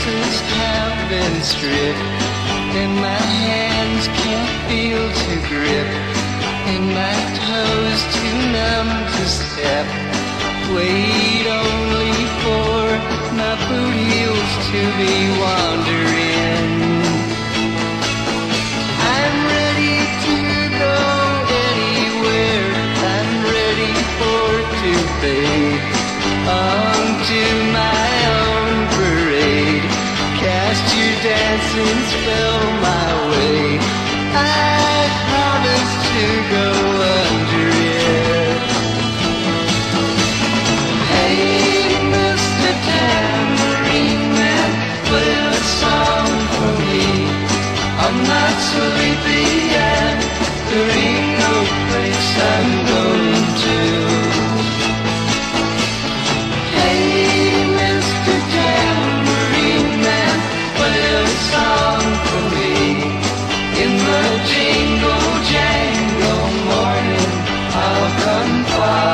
senses have been stripped, and my hands can't feel to grip, and my toes too numb to step. Wait only for my boot heels to be wandering. blessings fell my way. I promise to go under it. Hey, Mr. Tambourine Man, play a song for me. I'm not sleepy. 와.